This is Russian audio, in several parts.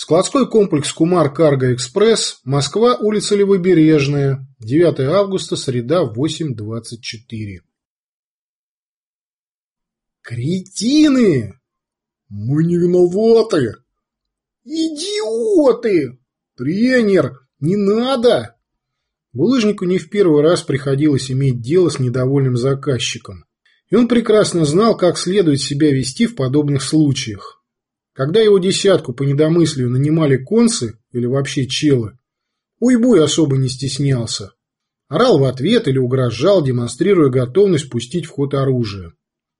Складской комплекс «Кумар Карго Экспресс», Москва, улица Левобережная, 9 августа, среда, 8.24. Кретины! Мы не виноваты! Идиоты! Тренер, не надо! Булыжнику не в первый раз приходилось иметь дело с недовольным заказчиком. И он прекрасно знал, как следует себя вести в подобных случаях. Когда его десятку по недомыслию нанимали концы или вообще челы, Уйбуй особо не стеснялся. Орал в ответ или угрожал, демонстрируя готовность пустить в ход оружие.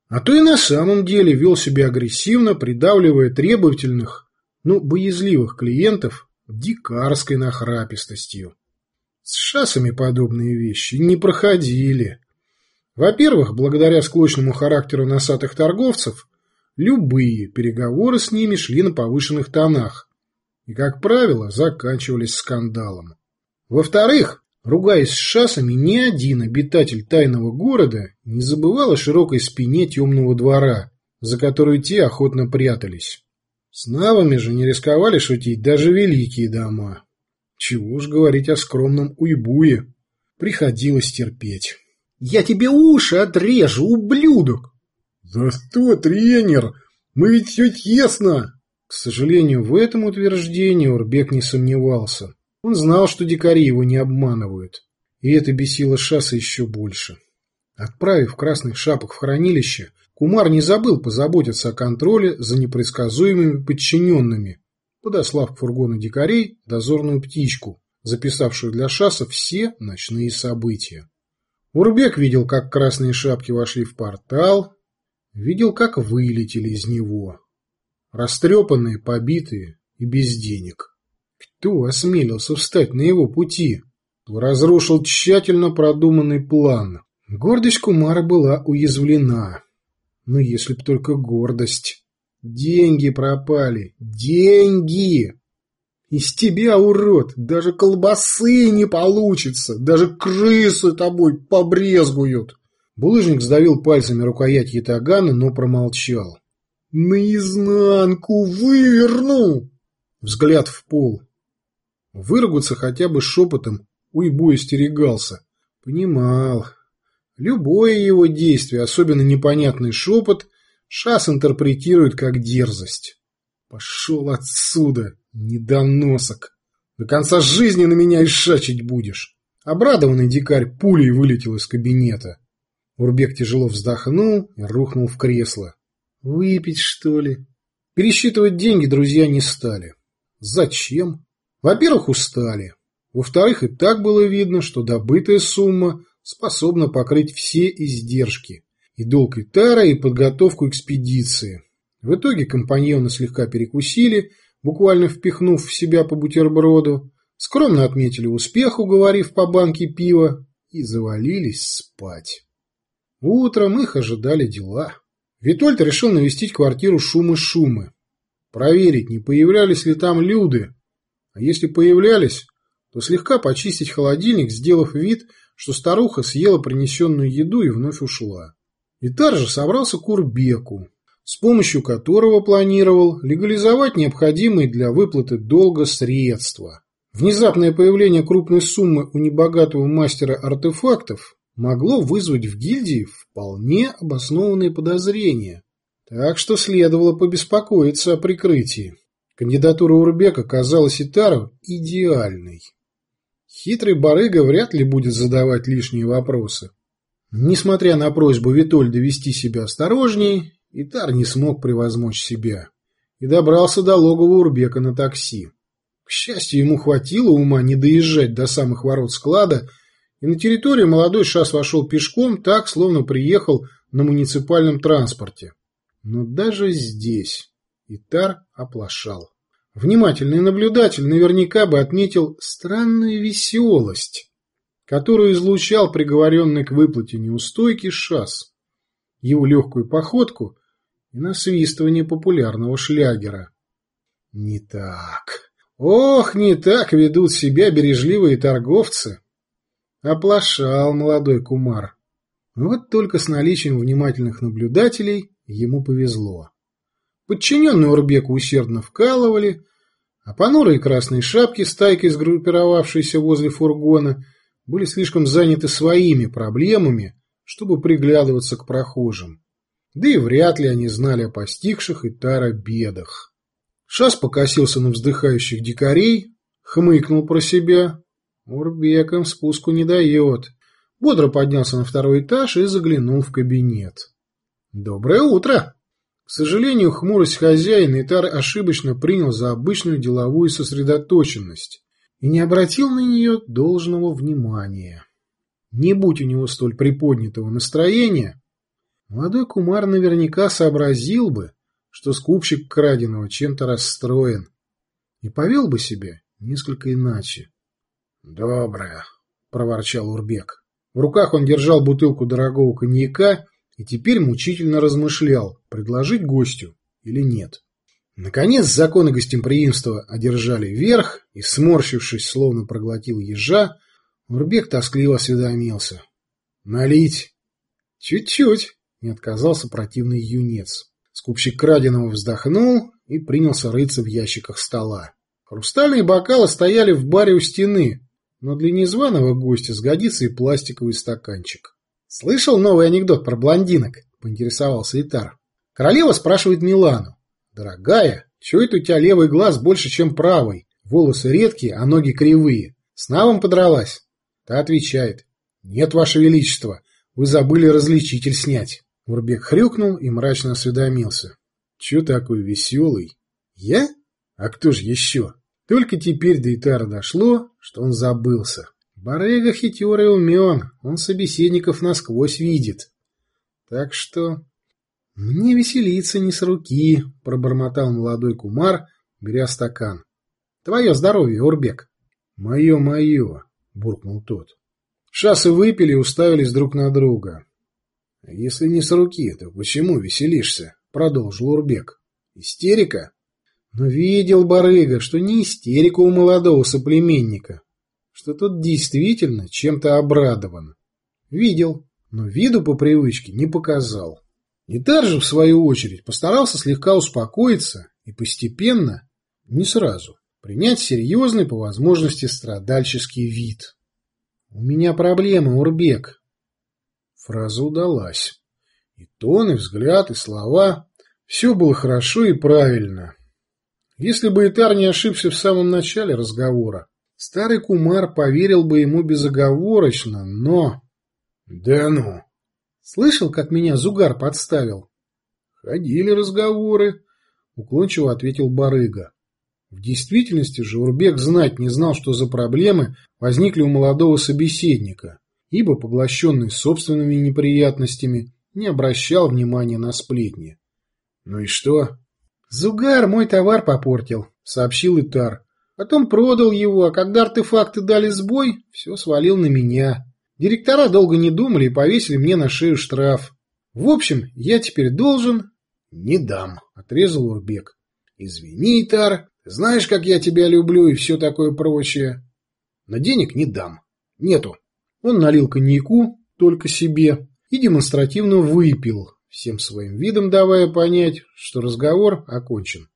А то и на самом деле вел себя агрессивно, придавливая требовательных, ну, боязливых клиентов дикарской нахрапистостью. С шассами подобные вещи не проходили. Во-первых, благодаря склочному характеру носатых торговцев, Любые переговоры с ними шли на повышенных тонах и, как правило, заканчивались скандалом. Во-вторых, ругаясь с шасами, ни один обитатель тайного города не забывал о широкой спине темного двора, за которую те охотно прятались. С навами же не рисковали шутить даже великие дома. Чего уж говорить о скромном уйбуе. Приходилось терпеть. «Я тебе уши отрежу, ублюдок!» «За что, тренер? Мы ведь все тесно!» К сожалению, в этом утверждении Урбек не сомневался. Он знал, что дикари его не обманывают. И это бесило Шаса еще больше. Отправив красных шапок в хранилище, Кумар не забыл позаботиться о контроле за непредсказуемыми подчиненными, подослав к фургону дикарей дозорную птичку, записавшую для Шаса все ночные события. Урбек видел, как красные шапки вошли в портал, Видел, как вылетели из него. Растрепанные, побитые и без денег. Кто осмелился встать на его пути? Кто разрушил тщательно продуманный план? Гордость Кумара была уязвлена. Ну, если б только гордость. Деньги пропали. Деньги! Из тебя, урод, даже колбасы не получится. Даже крысы тобой побрезгуют. Булыжник сдавил пальцами рукоять ятагана, но промолчал. «Наизнанку выверну!» Взгляд в пол. Выругаться хотя бы шепотом Уйбу остерегался. Понимал. Любое его действие, особенно непонятный шепот, Шас интерпретирует как дерзость. «Пошел отсюда, недоносок! До конца жизни на меня ишачить будешь!» Обрадованный дикарь пулей вылетел из кабинета. Урбек тяжело вздохнул и рухнул в кресло. Выпить, что ли? Пересчитывать деньги друзья не стали. Зачем? Во-первых, устали. Во-вторых, и так было видно, что добытая сумма способна покрыть все издержки. И долг Итара, и подготовку экспедиции. В итоге компаньоны слегка перекусили, буквально впихнув в себя по бутерброду, скромно отметили успех, уговорив по банке пива, и завалились спать. Утром их ожидали дела. Витольд решил навестить квартиру Шумы-Шумы. Проверить, не появлялись ли там люди. А если появлялись, то слегка почистить холодильник, сделав вид, что старуха съела принесенную еду и вновь ушла. Витар же собрался к Урбеку, с помощью которого планировал легализовать необходимые для выплаты долга средства. Внезапное появление крупной суммы у небогатого мастера артефактов могло вызвать в гильдии вполне обоснованные подозрения. Так что следовало побеспокоиться о прикрытии. Кандидатура Урбека казалась Итару идеальной. Хитрый барыга вряд ли будет задавать лишние вопросы. Несмотря на просьбу Витольда вести себя осторожнее, Итар не смог превозмочь себя и добрался до логова Урбека на такси. К счастью, ему хватило ума не доезжать до самых ворот склада и на территорию молодой шас вошел пешком, так, словно приехал на муниципальном транспорте. Но даже здесь Итар оплошал. Внимательный наблюдатель наверняка бы отметил странную веселость, которую излучал приговоренный к выплате неустойки шас, его легкую походку и насвистывание популярного шлягера. Не так. Ох, не так ведут себя бережливые торговцы. Оплошал молодой кумар. Вот только с наличием внимательных наблюдателей ему повезло. Подчиненные Урбеку усердно вкалывали, А понурые красные шапки, стайкой сгруппировавшиеся возле фургона, были слишком заняты своими проблемами, чтобы приглядываться к прохожим. Да и вряд ли они знали о постигших и Тара бедах. Шас покосился на вздыхающих дикарей, хмыкнул про себя. Урбеком спуску не дает. Бодро поднялся на второй этаж и заглянул в кабинет. «Доброе утро!» К сожалению, хмурость хозяина Итар ошибочно принял за обычную деловую сосредоточенность и не обратил на нее должного внимания. Не будь у него столь приподнятого настроения, молодой кумар наверняка сообразил бы, что скупщик краденого чем-то расстроен, и повел бы себя несколько иначе. — Доброе, — проворчал Урбек. В руках он держал бутылку дорогого коньяка и теперь мучительно размышлял, предложить гостю или нет. Наконец законы гостеприимства одержали верх, и, сморщившись, словно проглотил ежа, Урбек тоскливо осведомился. «Налить?» «Чуть-чуть», — не отказался противный юнец. Скупщик краденого вздохнул и принялся рыться в ящиках стола. Хрустальные бокалы стояли в баре у стены, но для незваного гостя сгодится и пластиковый стаканчик. «Слышал новый анекдот про блондинок?» — поинтересовался Итар. Королева спрашивает Милану. «Дорогая, чего это у тебя левый глаз больше, чем правый? Волосы редкие, а ноги кривые. С навом подралась?» Та отвечает. «Нет, ваше величество, вы забыли различитель снять». Урбек хрюкнул и мрачно осведомился. «Чего такой веселый?» «Я? А кто же еще?» Только теперь до Итара дошло, что он забылся. Барыга хитер и умен, он собеседников насквозь видит. Так что... «Мне веселиться не с руки», — пробормотал молодой кумар, беря стакан. «Твое здоровье, Урбек». «Мое, мое», — буркнул тот. Шасы выпили и уставились друг на друга. «Если не с руки, то почему веселишься?» — продолжил Урбек. «Истерика?» Но видел барыга, что не истерика у молодого соплеменника, что тот действительно чем-то обрадован. Видел, но виду по привычке не показал. Нитар же, в свою очередь, постарался слегка успокоиться и постепенно, не сразу, принять серьезный по возможности страдальческий вид. «У меня проблемы, Урбек». Фраза удалась. И тон, и взгляд, и слова — все было хорошо и правильно. Если бы Итар не ошибся в самом начале разговора, старый кумар поверил бы ему безоговорочно, но... Да ну! Слышал, как меня Зугар подставил? Ходили разговоры, уклончиво ответил барыга. В действительности же Урбек знать не знал, что за проблемы возникли у молодого собеседника, ибо, поглощенный собственными неприятностями, не обращал внимания на сплетни. Ну и что? «Зугар мой товар попортил», — сообщил Итар. «Потом продал его, а когда артефакты дали сбой, все свалил на меня. Директора долго не думали и повесили мне на шею штраф. В общем, я теперь должен...» «Не дам», — отрезал Урбек. «Извини, Итар, знаешь, как я тебя люблю и все такое прочее. Но денег не дам. Нету». Он налил коньяку, только себе, и демонстративно выпил, всем своим видом давая понять, что разговор окончен.